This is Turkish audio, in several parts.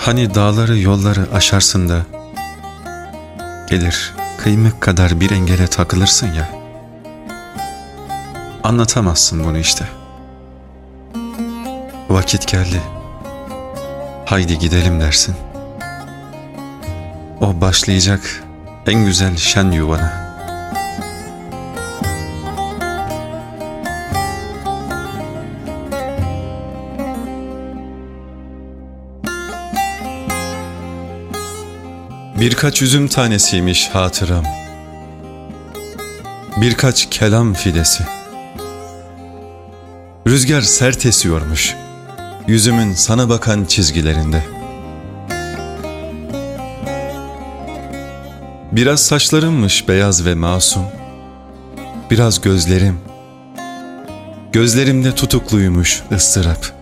Hani dağları yolları aşarsın da gelir kıymık kadar bir engele takılırsın ya. Anlatamazsın bunu işte. Vakit geldi. Haydi gidelim dersin. O başlayacak en güzel şen yuvana. Birkaç üzüm tanesiymiş hatıram. Birkaç kelam fidesi. Rüzgar sert esiyormuş. Yüzümün sana bakan çizgilerinde. Biraz saçlarımmış beyaz ve masum. Biraz gözlerim. Gözlerimde tutukluymuş ıstırap.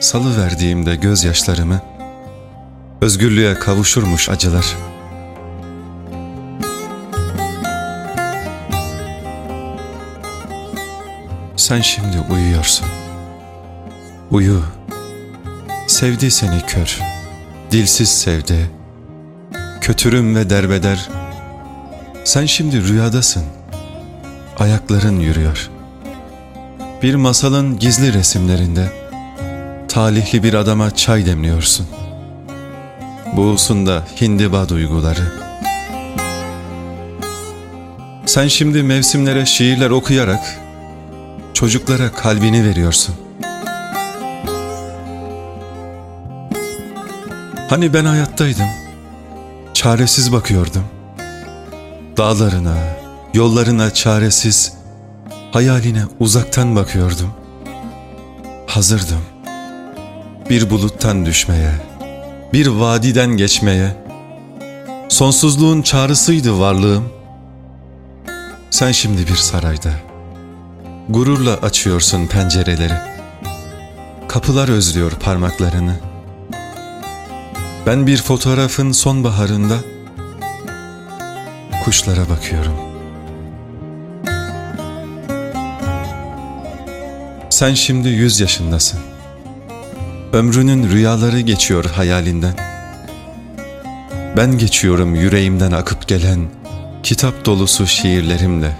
Salı verdiğimde gözyaşlarımı özgürlüğe kavuşurmuş acılar. Sen şimdi uyuyorsun. Uyu. Sevdi seni kör. Dilsiz sevdi. Kötürüm ve derbeder. Sen şimdi rüyadasın. Ayakların yürüyor. Bir masalın gizli resimlerinde talihli bir adama çay demliyorsun. Buğusunda hindiba duyguları. Sen şimdi mevsimlere şiirler okuyarak çocuklara kalbini veriyorsun. Hani ben hayattaydım, çaresiz bakıyordum. Dağlarına, yollarına çaresiz, hayaline uzaktan bakıyordum. Hazırdım bir buluttan düşmeye, bir vadiden geçmeye. Sonsuzluğun çağrısıydı varlığım. Sen şimdi bir sarayda, gururla açıyorsun pencereleri. Kapılar özlüyor parmaklarını. Ben bir fotoğrafın sonbaharında kuşlara bakıyorum. Sen şimdi yüz yaşındasın. Ömrünün rüyaları geçiyor hayalinden. Ben geçiyorum yüreğimden akıp gelen kitap dolusu şiirlerimle.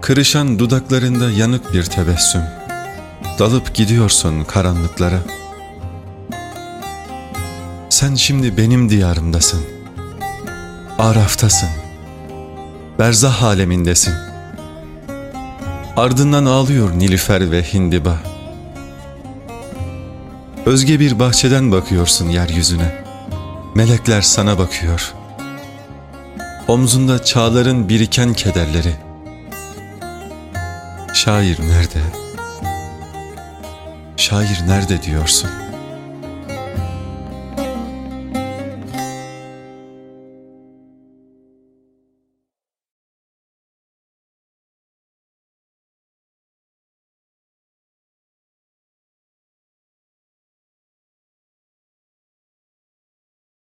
Kırışan dudaklarında yanık bir tebessüm. Dalıp gidiyorsun karanlıklara. Sen şimdi benim diyarımdasın. Araftasın. Berzah alemindesin. Ardından ağlıyor Nilüfer ve Hindiba. Özge bir bahçeden bakıyorsun yeryüzüne. Melekler sana bakıyor. Omzunda çağların biriken kederleri. Şair nerede? Şair nerede diyorsun?''